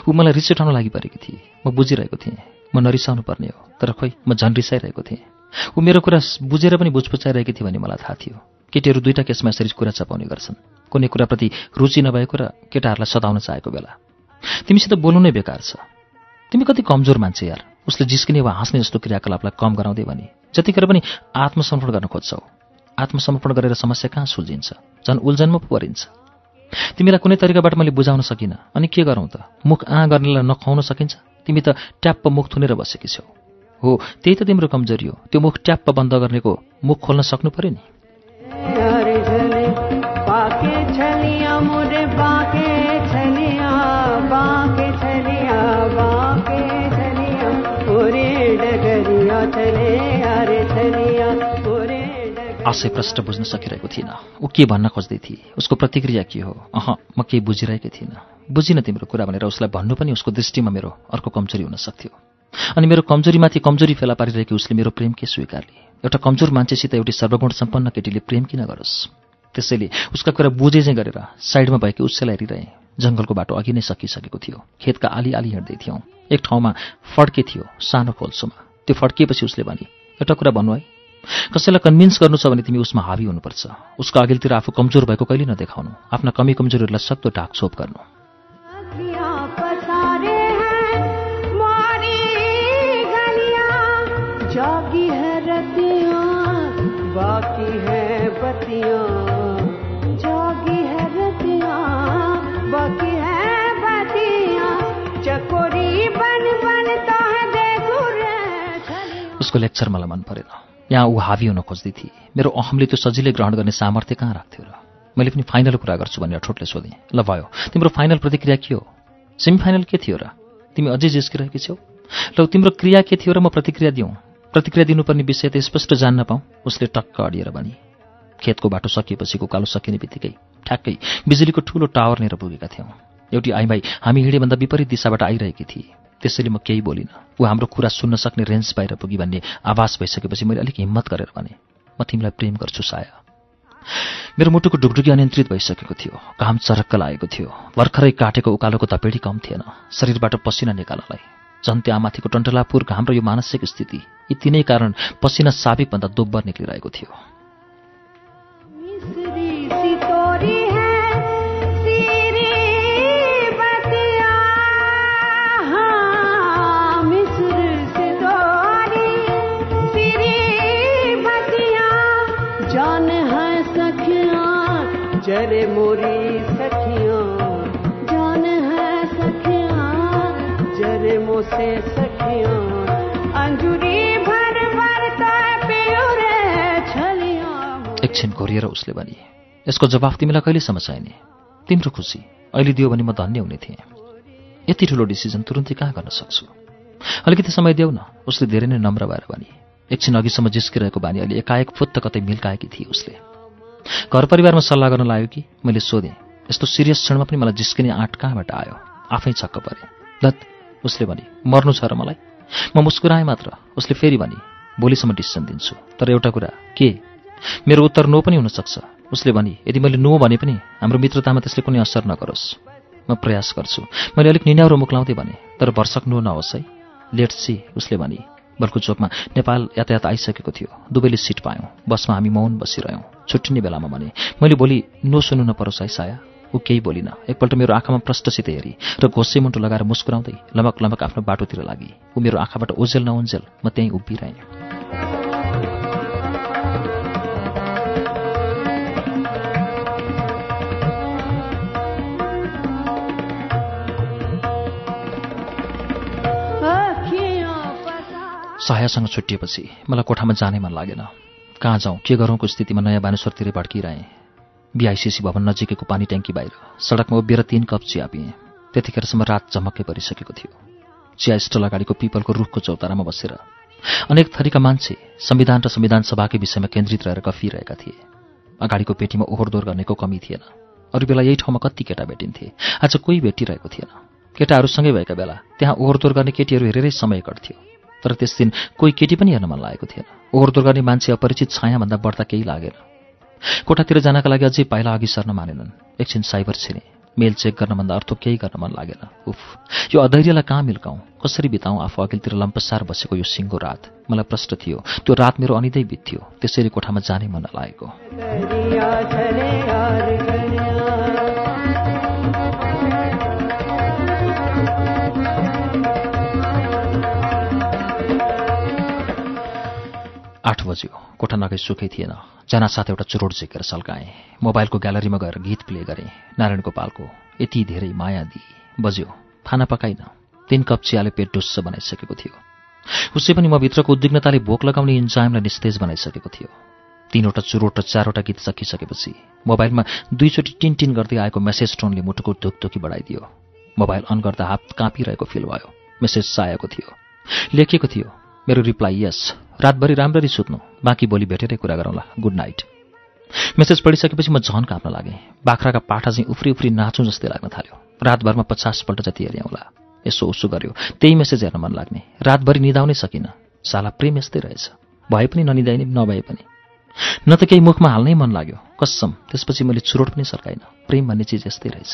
ऊ मलाई रिस उठाउन लागि परेकी थिए। म बुझिरहेको थिएँ। म नरिसाउनु पर्ने हो। तर खोइ म झन् रिसाइरहेको थिएँ। ऊ मेरो कुरा बुझेर पनि बुझपुचाइरहेकी थिए भन्ने मलाई थाहा थियो। केटीहरू दुईवटा केसमा यसरी कुरा चपाउने गर्छन्। कुनै कुराप्रति रुचि नभएको र केटाहरूलाई सताउन चाहेको बेला। तिमीसित बोल्नु नै बेकार छ। तिमी कति कमजोर मान्छे यार। उसले जिस्किने वा हाँस्ने जस्तो क्रियाकलापलाई कम गराउँदै भने जतिखेर पनि आत्मसमर्पण गर्न खोज्छौ आत्मसमर्पण गरेर समस्या कहाँ सुल्झिन्छ? झन् उल्झनमा पो परिन्छ। तिमीलाई कुनै तरिकाबाट मैले बुझाउन सकिनँ। अनि के गरौँ त? मुख आ गर्नेलाई नखुवाउन सकिन्छ? तिमी त ट्याप्प मुख थुनेर बसेकी छौ। हो त्यही त तिम्रो कमजोरी हो। त्यो मुख ट्याप्प बन्द गर्नेको मुख खोल्न सक्नु पर्यो नि? आशय प्रष्ट बुझ्न सकिरहेको थिइनँ ऊ के भन्न खोज्दै थिए? उसको प्रतिक्रिया के हो? अह म केही बुझिरहेकै थिइनँ। बुझिनँ तिम्रो कुरा भनेर उसलाई भन्नु पनि उसको दृष्टिमा मेरो अर्को कमजोरी हुन सक्थ्यो। अनि मेरो कमजोरीमाथि कमजोरी फेला पारिरहेकी उसले मेरो प्रेम के स्वीकारले? एउटा कमजोर मान्छेसित एउटी सर्वगुण सम्पन्न केटीले प्रेम किन गरोस्? त्यसैले उसका कुरा बुझे चाहिँ गरेर साइडमा भएकी उसैलाई हेरिरहेँ। जङ्गलको बाटो अघि नै सकिसकेको थियो। खेतका आली आली हिँड्दै थियौँ। एक ठाउँमा फड्के थियो सानो खोल्सोमा त्यो फड्किएपछि उसले भने एउटा कुरा भन्नु है। कसैलाई कन्भिन्स गर्नु छ भने तिमी उसमा हावी हुनुपर्छ। उसको अघिल्तिर आफू कमजोर भएको कहिले नदेखाउनु। आफ्ना कमी कमजोरीहरूलाई सक्दो ढाकछोप गर्नु। उसको लेक्चर मलाई मन परेन। यहाँ ऊ हावी हुन खोज्दै थिए मेरो अहमले त्यो सजिलै ग्रहण गर्ने सामर्थ्य कहाँ राख्थ्यो र? मैले पनि फाइनल कुरा गर्छु भनेर ठोटले सोधेँ। ल भयो तिम्रो फाइनल प्रतिक्रिया के हो? सेमी फाइनल के थियो र? तिमी अझै जिस्किरहेकी छौ? ल तिम्रो क्रिया के थियो र म प्रतिक्रिया दिउँ? प्रतिक्रिया दिनुपर्ने विषय त स्पष्ट जान्न पाऊँ? उसले टक्क अडिएर भने खेतको बाटो सकिएपछि उकालो सकिने बित्तिकै ठ्याक्कै बिजुलीको ठुलो टावर लिएर पुगेका थियौँ। एउटी आइमाई हामी हिँडेभन्दा विपरीत दिशाबाट आइरहेकी थिए त्यसैले म केही बोलिनँ। ऊ हाम्रो कुरा सुन्न सक्ने रेन्ज बाहिर पुगी भन्ने आवाज भइसकेपछि मैले अलिक हिम्मत गरेर भने म तिमीलाई प्रेम गर्छु साया। मेरो मुटुको डुकडुकी अनियन्त्रित भइसकेको थियो। घाम चरक्क लागेको थियो। भर्खरै काटेको उकालोको तपेडी कम थिएन। शरीरबाट पसिना निकाल्नलाई। झन् त्यहाँमाथिको टन्टलापुर घाम यो मानसिक स्थिति। यी तिनै कारण पसिना साबिकभन्दा दोब्बर निक्लिरहेको थियो। घोरिएर उसले भने यसको जवाफ तिमीलाई कहिलेसम्म चाहिने तिम्रो खुसी अहिले दियो भने म धन्य हुने थिएँ। यति ठुलो डिसिजन तुरुन्तै कहाँ गर्न सक्छु? अलिकति समय देऊ न। उसले धेरै नै नम्र भएर भने एकछिन अघिसम्म जिस्किरहेको बानी अहिले एकाएक फुत्त कतै मिल्काएकी थिए उसले। घर परिवारमा सल्लाह गर्न लाग्यो कि? मैले सोधेँ यस्तो सिरियस क्षणमा पनि मलाई जिस्किने आँट कहाँबाट आयो? आफै छक्क परे। लत उसले भने मर्नु छ र मलाई। म मुस्कुराएँ मात्र। उसले फेरि भने भोलिसम्म डिसिसन दिन्छु। तर एउटा कुरा के? मेरो उत्तर नो पनि हुनसक्छ। उसले भने यदि मैले नो भने पनि हाम्रो मित्रतामा त्यसले कुनै असर नगरोस्। म प्रयास गर्छु। मैले अलिक निन्याउरो मुक्लाउँदै भने तर भर्सक नो नहोस् है। लेट सी उसले भने बल्कु चोकमा नेपाल यातायात आइसकेको थियो। दुवैले सिट पायौँ। बसमा हामी मौन बसिरह्यौँ। छुट्टिने बेलामा भने मैले भोलि नो सुन्नु नपरोस् है साया। ऊ केही बोलिन। एकपल्ट मेरो आँखामा प्रष्टसित हेरी र घोसे मुन्टो लगाएर मुस्कुराउँदै लमक लमक आफ्नो बाटोतिर लागि। ऊ मेरो आँखाबाट ओजेल नउन्जेल म त्यहीँ उभिरहेँ सहायसँग छुट्टिएपछि मलाई कोठामा जानै मन लागेन। कहाँ जाउँ के गरौँको स्थितिमा नयाँ बानेश्वरतिर भड्किरहेँ। बिआइसिसी भवन नजिकैको पानी ट्याङ्की बाहिर। सडकमा उभिएर तीन कप चिया पिएँ। त्यतिखेरसम्म रात चमक्कै परिसकेको थियो। चिया स्टल अगाडिको पिपलको रुखको चौतारामा बसेर। अनेक थरीका मान्छे संविधान र संविधान सभाकै विषयमा केन्द्रित रहेर गफिरहेका थिए। अगाडिको पेटीमा ओहोरदोहोर गर्नेको कमी थिएन। अरू बेला यही ठाउँमा कति केटा भेटिन्थे। आज कोही भेटिरहेको थिएन। केटाहरूसँगै भएका बेला त्यहाँ ओहोरदोहोर गर्ने केटीहरू हेरेरै समय कट्थ्यो। तर त्यस दिन कोही केटी पनि हेर्न मन लागेको थिएन। ओहोरदोहोर गर्ने मान्छे अपरिचित छायाभन्दा बढ्दा केही लागेन। कोठातिर जानका लागि अझै पाइला अघि सर्न मानेनन्। एकछिन साइबर छिने मेल चेक गर्नभन्दा अर्थो केही गर्न मन लागेन। उफ यो अधैर्यलाई कहाँ मिल्काउँ? कसरी बिताउँ आफू अघिल्तिर लम्पसार बसेको यो सिङ्गो रात? मलाई प्रश्न थियो त्यो रात मेरो अनिदै बित्थ्यो त्यसैले कोठामा जानै मन लागेको। आठ बज्यो। कोठा नगई सुकै थिएन। जनासाथ एउटा चुरोट झिकेर सल्काएँ। मोबाइलको ग्यालरीमा गएर गीत प्ले गरेँ। नारायण गोपालको यति धेरै माया दिए बज्यो। खाना पकाइन। तीन कप चियाले पेट डुस्स बनाइसकेको थियो। उसै पनि म भित्रको उद्विग्नताले भोक लगाउने इन्जाइमलाई निस्तेज बनाइसकेको थियो। तीनवटा चुरोट र चारवटा गीत सकिसकेपछि मोबाइलमा दुईचोटि टिन टिन गर्दै आएको मेसेज टोनले मुटुको धुकधुकी बढाइदियो। मोबाइल अन गर्दा हात काँपिरहेको फिल भयो। मेसेज साएको थियो। लेखिएको थियो। मेरो रिप्लाई यस रातभरि राम्ररी सुत्नु। बाँकी भोलि भेटेरै कुरा गरौँला। गुड नाइट मेसेज पढिसकेपछि म झन काप्न लागेँ। बाख्राका पाठा चाहिँ उफ्री उफ्री नाचौँ जस्तै लाग्न थाल्यो। रातभरमा पचासपल्ट जति हेऱ्याउँला यसो उसो गर्यो। त्यही मेसेज हेर्न मन लाग्ने। रातभरि निदाउनै सकिनँ। साला प्रेम यस्तै रहेछ। भए पनि ननिदाइने नभए पनि। न त केही मुखमा हाल्नै मन लाग्यो। कसम त्यसपछि मैले चुरोट पनि सर्काइनँ। प्रेम भन्ने चिज यस्तै रहेछ।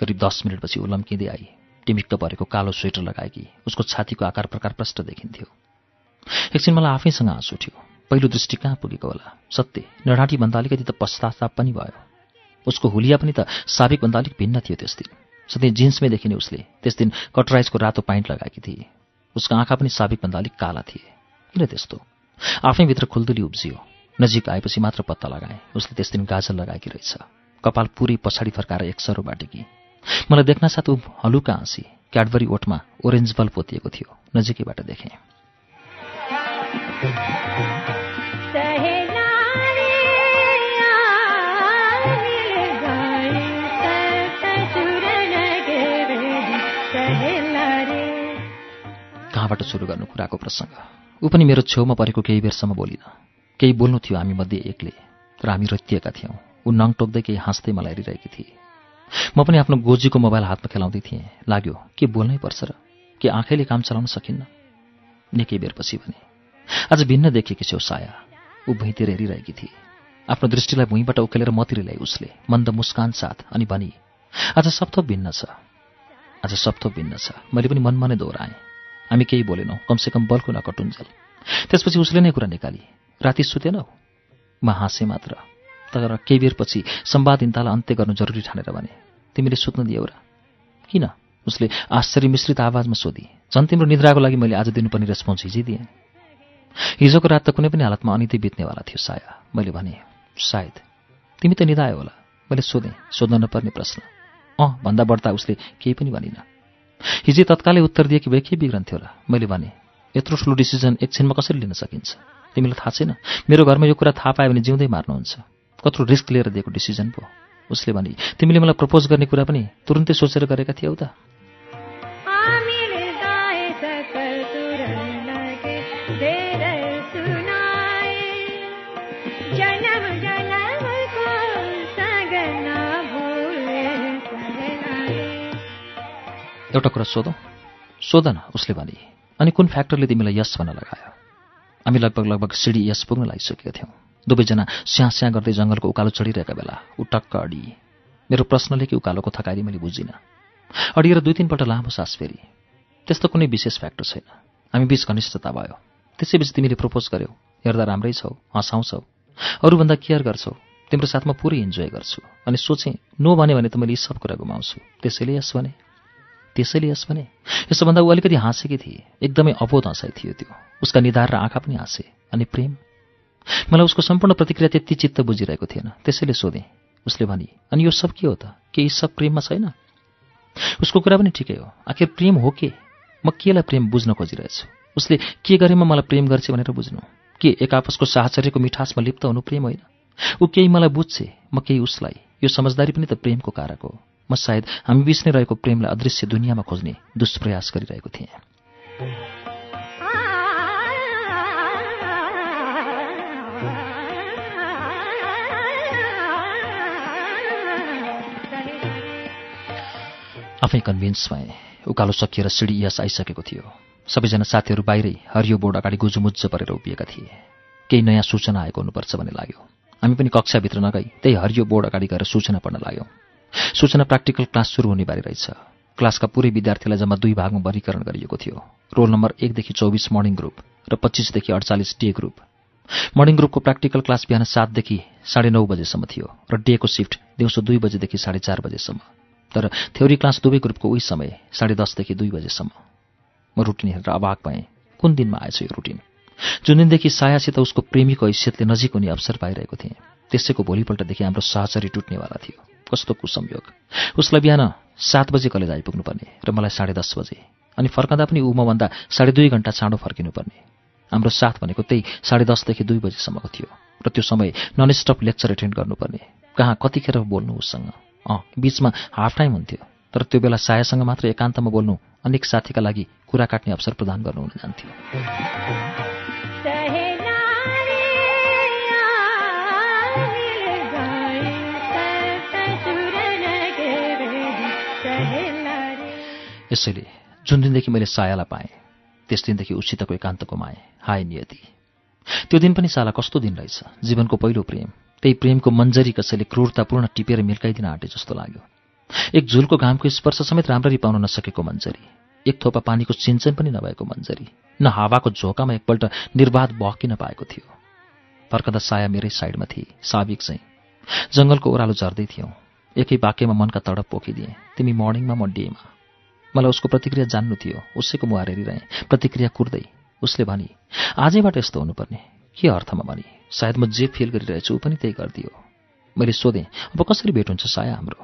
करिब दस मिनटपछि ऊ आई। टिमिक्क परेको कालो स्वेटर लगाएकी उसको छातीको आकार प्रकार प्रष्ट देखिन्थ्यो। एकछिन मलाई आफैसँग आँसु उठ्यो पहिलो दृष्टि कहाँ पुगेको होला? सत्य। नडाँटीभन्दा अलिकति त पश्चाताप पनि भयो। उसको हुलिया पनि त साबिकभन्दा अलिक भिन्न थियो त्यस दिन। सधैँ जिन्समै देखिने उसले त्यस दिन कटराइजको रातो पाइन्ट लगाएकी थिए। उसको आँखा पनि साबिकभन्दा अलिक काला थिए। किन त्यस्तो? आफैभित्र खुल्दुली उब्जियो। नजिक आएपछि मात्र पत्ता लगाए। उसले त्यस दिन गाजल लगाएकी रहेछ। कपाल पुरै पछाडि फर्काएर एक सरो बाटेकी मलाई देख्न साथ ऊ हलुका हाँसी क्याडबरी ओठमा ओरेन्ज बल पोतिएको थियो। नजिकैबाट देखेँ। कहाँबाट सुरु गर्नु कुराको प्रसङ्ग? ऊ पनि मेरो छेउमा परेको केही बेरसम्म बोलिन। केही बोल्नु थियो हामी मध्ये एकले तर हामी रत्तिएका थियौँ। ऊ नङ टोक्दै केही हाँस्दै मलाई हेरिरहेकी थिए। म पनि आफ्नो गोजीको मोबाइल हातमा खेलाउँदै थिएँ। लाग्यो के बोल्नै पर्छ र? के आँखैले काम चलाउन सकिन्न? निकै बेरपछि भने आज भिन्न देखेकी छेउ साया। ऊ भुइँतिर हेरिरहेकी थिए। आफ्नो दृष्टिलाई भुइँबाट उकेलेर मतिर ल्याई उसले। मन्द मुस्कान साथ अनि भनी आज सब थोक भिन्न छ। आज सब थोक भिन्न छ। मैले पनि मनमा नै दोहोऱ्याएँ। हामी केही बोलेनौँ। कमसेकम बल्को नकटुन्जेल। त्यसपछि उसले नै कुरा निकाली राति सुतेनौ? म हाँसेँ मात्र। तर केही बेरपछि सम्वादहीनतालाई अन्त्य गर्नु जरुरी ठानेर भने तिमीले सुत्न दियौ र। किन? उसले आश्चर्य मिश्रित आवाजमा सोधी झन् तिम्रो निद्राको लागि मैले आज दिनुपर्ने रेस्पोन्स हिजिदिएँ हिजोको रात त कुनै पनि हालतमा अनितै बित्नेवाला थियो साया। मैले भने सायद। तिमी त निधायो होला। मैले सोधेँ सोध्न नपर्ने प्रश्न। अँ भन्दा बढ्दा उसले केही पनि भनिन। हिजै तत्कालै उत्तर दिए कि भए के बिग्रन्थ्यो होला? मैले भने यत्रो ठुलो डिसिजन एकछिनमा कसरी लिन सकिन्छ? तिमीलाई थाहा छैन? मेरो घरमा यो कुरा थाहा पायो भने जिउँदै मार्नुहुन्छ। कत्रो रिस्क लिएर दिएको डिसिजन पो उसले भने तिमीले मलाई प्रपोज गर्ने कुरा पनि तुरुन्तै सोचेर गरेका थियौ त। एउटा कुरा सोधौँ। सोध न उसले भने अनि कुन फ्याक्टरले तिमीलाई यस भन्न लगायो? हामी लगभग लगभग सिडी यस पुग्न लागिसकेका थियौँ। दुवैजना स्याँ स्याँ गर्दै जङ्गलको उकालो चढिरहेका बेला ऊ टक्क अडिए मेरो प्रश्नले कि उकालोको थकाली मैले बुझिनँ। अडिएर दुई तिनपल्ट लामो सास फेरि। त्यस्तो कुनै विशेष फ्याक्टर छैन। हामी बिच घनिष्ठता भयो। त्यसैपछि तिमीले प्रपोज गर्यौ। हेर्दा राम्रै छौ हँसाउँछौ। अरूभन्दा केयर गर्छौ। तिम्रो साथमा पुरै इन्जोय गर्छु। अनि सोचेँ नो भने भने त मैले यी सब कुरा गुमाउँछु। त्यसैले यस भने। त्यसैले यस भने। यसोभन्दा ऊ अलिकति हाँसेकी थिए। एकदमै अबोध हँसाइ थियो त्यो। उसका निधार र आँखा पनि हाँसे। अनि प्रेम? मलाई उसको सम्पूर्ण प्रतिक्रिया त्यति चित्त बुझिरहेको थिएन। त्यसैले सोधेँ उसले भनी अनि यो सब के हो त? के यी सब प्रेममा छैन? उसको कुरा पनि ठिकै हो। आखिर प्रेम हो के? म केलाई प्रेम बुझ्न खोजिरहेछु? उसले के गरेमा मलाई प्रेम गर्छ भनेर बुझ्नु? के एक आपसको साहचर्यको मिठासमा लिप्त हुनु प्रेम होइन? ऊ केही मलाई बुझ्छे म केही उसलाई? यो समझदारी पनि त प्रेमको कारक हो। म सायद हामी बिच नै रहेको प्रेमलाई अदृश्य दुनियाँमा खोज्ने दुष्प्रयास गरिरहेको थिएँ। आफै कन्भिन्स भएँ। उकालो सकिएर सिडी यस आइसकेको थियो। सबैजना साथीहरू बाहिरै हरियो बोर्ड अगाडि गुजुमुज्ज परेर उभिएका थिए। केही नयाँ सूचना आएको हुनुपर्छ भन्ने लाग्यो। हामी पनि कक्षाभित्र नगई त्यही हरियो बोर्ड अगाडि गएर सूचना पढ्न लाग्यौँ। सूचना प्र्याक्टिकल क्लास सुरु हुने बारे रहेछ। क्लासका पुरै विद्यार्थीलाई जम्मा दुई भागमा वर्गीकरण गरिएको थियो। रोल नम्बर एकदेखि चौबिस मर्निङ ग्रुप र पच्चिसदेखि अडचालिस डे ग्रुप। मर्निङ ग्रुपको प्र्याक्टिकल क्लास बिहान सातदेखि साढे नौ बजेसम्म थियो र डेको सिफ्ट दिउँसो दुई बजेदेखि साढे चार बजेसम्म। तर थ्योरी क्लास दुवै ग्रुपको उही समय साढे दसदेखि दुई बजेसम्म। म रुटिन हेरेर अबाक भएँ। कुन दिनमा आएछ यो रुटिन जुन दिनदेखि सायासित उसको प्रेमीको हैसियतले नजिक हुने अवसर पाइरहेको थिएँ त्यसैको भोलिपल्टदेखि हाम्रो सहचरी टुट्नेवाला थियो। कस्तो कुसंयोग। उसलाई बिहान सात बजे कलेज आइपुग्नुपर्ने र मलाई साढे दस बजे अनि फर्कँदा पनि ऊ मभन्दा साढे दुई घन्टा चाँडो फर्किनुपर्ने। हाम्रो साथ भनेको त्यही साढे दसदेखि दुई बजीसम्मको थियो र त्यो समय नन स्टप लेक्चर एटेन्ड गर्नुपर्ने। कहाँ कतिखेर बोल्नु उसँग अँ बिचमा हाफ टाइम हुन्थ्यो। तर त्यो बेला सायासँग मात्र एकान्तमा बोल्नु अनेक साथीका लागि कुरा काट्ने अवसर प्रदान गर्नु हुन जान्थ्यो। यसैले जुन दिनदेखि मैले सायालाई पाएँ त्यस दिनदेखि उसितको एकान्त गुमाएँ हाय नियति। त्यो दिन पनि साला कस्तो दिन रहेछ? जीवनको पहिलो प्रेम। त्यही प्रेमको मन्जरी कसैले क्रूरतापूर्ण टिपेर मिल्काइदिन आँटे जस्तो लाग्यो। एक झुलको घामको स्पर्श समेत राम्ररी पाउन नसकेको मन्जरी एक थोपा पानीको सिन्चन पनि नभएको मन्जरी न हावाको झोकामा एकपल्ट निर्वाध बहकिन पाएको थियो। फर्कदा साया मेरै साइडमा थिए साबिक चाहिँ। जङ्गलको ओह्रालो झर्दै थियौँ। एकै वाक्यमा मनका तडप पोखिदिएँ। तिमी मर्निङमा म डेमा। मलाई उसको प्रतिक्रिया जान्नु थियो। उसैको मुहार हेरिरहेँ। प्रतिक्रिया कुर्दै। उसले भनी आजैबाट यस्तो हुनुपर्ने। के अर्थमा भनी? सायद म जे फिल गरिरहेछु ऊ पनि त्यही गरिदियो। मैले सोधेँ अब कसरी भेट हुन्छ साया हाम्रो?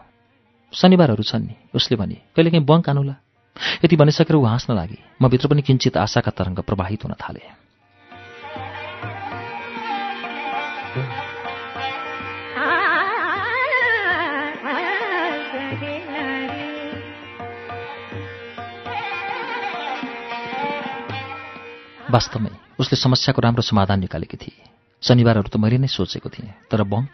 शनिबारहरू छन् नि। उसले भने कहिलेकाहीँ बङ्क आनुला यति भनिसकेर ऊ हाँस्न लागे। म भित्र पनि किञ्चित आशाका तरङ्ग प्रवाहित हुन थाले। वास्तवमै उसले समस्याको राम्रो समाधान निकालेकी थिए। शनिबारहरू त मैले नै सोचेको थिएँ तर बङ्क?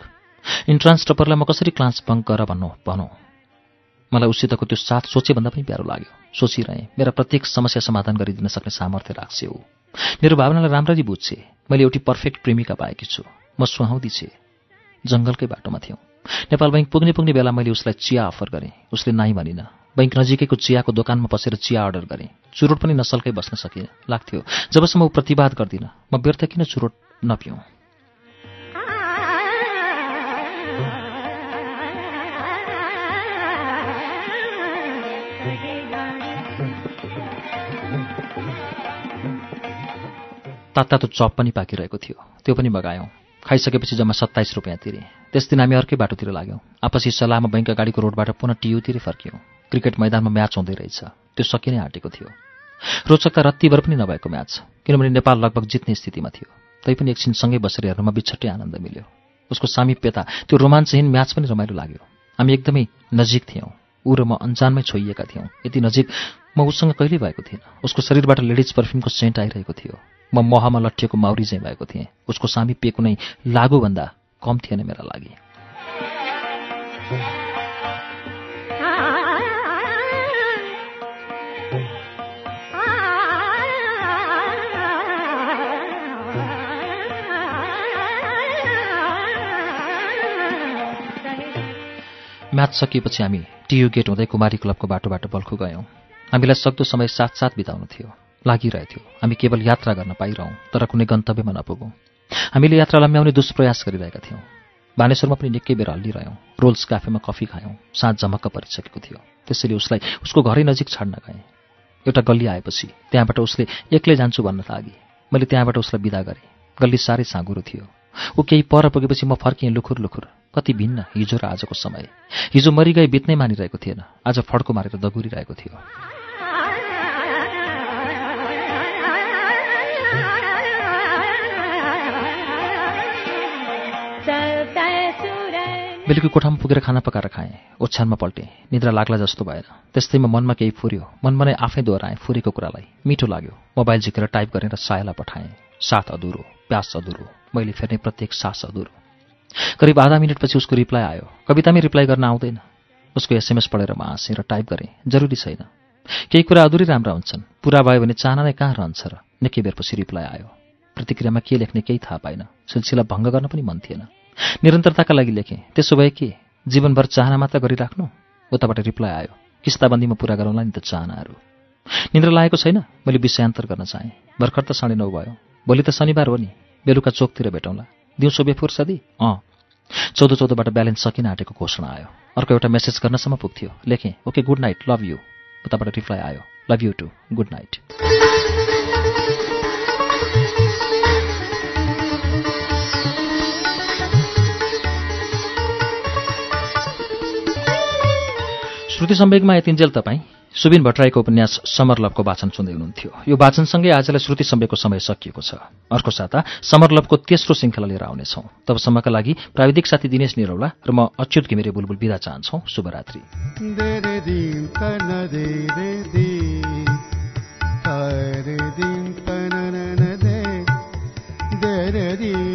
इन्ट्रान्स टपरलाई म कसरी क्लास बङ्क गर भन्नु भनौँ? मलाई उसितको त्यो साथ सोचेभन्दा पनि प्यारो लाग्यो। सोचिरहेँ मेरा प्रत्येक समस्या समाधान गरिदिन सक्ने सामर्थ्य राख्छे हो मेरो भावनालाई राम्ररी बुझ्छे। मैले एउटी पर्फेक्ट प्रेमिका पाएकी छु। म सुहाउँदी छे। जङ्गलकै बाटोमा थियौँ। नेपाल बैङ्क पुग्ने पुग्ने बेला मैले उसलाई चिया अफर गरेँ। उसले नाइ भनिन। बैङ्क नजिकैको चियाको दोकानमा पसेर चिया अर्डर गरेँ। चुरोट पनि नसलकै बस्न सकिनँ लाग्थ्यो। जबसम्म ऊ प्रतिवाद गर्दिनँ म व्यर्थ किन चुरोट नपिउँ तात्तातो चप पनि पाकिरहेको थियो। त्यो पनि मगायौँ खाइसकेपछि जम्मा सत्ताइस रुपियाँ तिरेँ। त्यस दिन हामी अर्कै बाटोतिर लाग्यौँ। आपसी सल्लाहमा बैङ्क अगाडिको रोडबाट पुनः टियुतिर फर्क्यौँ। क्रिकेट मैदानमा म्याच हुँदै रहेछ। त्यो सकिनै आँटेको थियो। रोचकता रत्तिभर पनि नभएको म्याच। किनभने नेपाल लगभग जित्ने स्थितिमा थियो। तैपनि एकछिन सँगै बसेर हेर्नुमा बिछट्टै आनन्द मिल्यो। उसको सामिप्यता त्यो रोमाञ्चहीन म्याच पनि रमाइलो लाग्यो। हामी एकदमै नजिक थियौँ। ऊ र म अन्जानमै छोइएका थियौँ। यति नजिक म उसँग कहिल्यै भएको थिएन उसको शरीरबाट लेडिज पर्फ्युमको सेन्ट आइरहेको थियो। म महमा लट्ठिएको माउरी चाहिँ भएको थिएँ। उसको सामिप्य कुनै लागुभन्दा कम थिएन मेरा लागि। म्याच सकिएपछि हामी टियु गेट हुँदै कुमारी क्लबको बाटोबाट बल्खु गयौँ। हामीलाई सक्दो समय साथ साथ बिताउनु थियो। लागिरहेथ्यो। हामी केवल यात्रा गर्न पाइरहौँ तर कुनै गन्तव्यमा नपुगौँ। हामीले यात्रा लम्ब्याउने दुष्प्रयास गरिरहेका थियौँ। बानेश्वरमा पनि निकै बेर हल्लिरह्यौँ। रोल्स क्याफेमा कफी खायौँ साँझ झमक्क परिसकेको थियो। त्यसैले उसलाई उसको घरै नजिक छाड्न गएँ। एउटा गल्ली आएपछि त्यहाँबाट उसले एक्लै जान्छु भन्न लागि मैले त्यहाँबाट उसलाई विदा गरेँ। गल्ली साह्रै साँगुरो थियो। ऊ केही पर पुगेपछि म फर्किएँ लुखुर लुखुर कति भिन्न हिजो र आजको समय। हिजो मरिगए बित्नै मानिरहेको थिएन। आज फड्को मारेर दगुरिरहेको थियो। बेलुकी कोठामा पुगेर खाना पकाएर खाएँ। ओछ्यानमा पल्टेँ। निद्रा लाग्ला जस्तो भएन त्यस्तैमा मनमा केही फुर्यो। मनमा नै आफै दोहोऱ्याएँ फुरेको कुरालाई। मिठो लाग्यो। मोबाइल झिकेर टाइप गरेर सायलाई पठाएँ। साथ अधुरो प्यास अधुरो। मैले फेर्ने प्रत्येक सास अधुरो। करिब आधा मिनटपछि उसको रिप्लाई आयो। कवितामै रिप्लाई गर्न आउँदैन। उसको एसएमएस पढेर म हाँसेँ र टाइप गरेँ। जरुरी छैन। केही कुरा अधुरै राम्रा हुन्छन्। पुरा भयो भने चाहना नै कहाँ रहन्छ र? निकै बेरपछि रिप्लाई आयो। प्रतिक्रियामा के लेख्ने केही थाहा पाइन। सिलसिला भङ्ग गर्न पनि मन थिएन। निरन्तरताका लागि लेखेँ। त्यसो भए के? जीवनभर चाहना मात्र गरिराख्नु? उताबाट रिप्लाई आयो किस्ताबन्दीमा पुरा गरौँला नि त चाहनाहरू। निन्द्रा लागेको छैन? मैले विषयान्तर गर्न चाहेँ। भर्खर त साढे नौ भयो। भोलि त शनिबार हो नि। बेलुका चोकतिर भेटौँला। दिउँसो बेफुर्सदी अँ। चौध चौधबाट ब्यालेन्स सकिन आँटेको घोषणा आयो। अर्को एउटा मेसेज गर्नसम्म पुग्थ्यो। लेखेँ okay good night love you. उताबाट रिप्लाई आयो love you too. Good night. Shruti सम्वेकमा यतिन्जेल तपाईँ। सुबिन भट्टराईको उपन्यास समरलभको वाचन सुन्दै हुनुहुन्थ्यो। यो वाचनसँगै आजलाई श्रुति सम्वेकको समय सकिएको छ। अर्को साता समरलभको तेस्रो श्रृङ्खला लिएर आउनेछौँ। तबसम्मका लागि प्राविधिक साथी दिनेश निरौला र म अच्युत घिमिरे बुलबुल विदा चाहन्छौ। शुभरात्रि।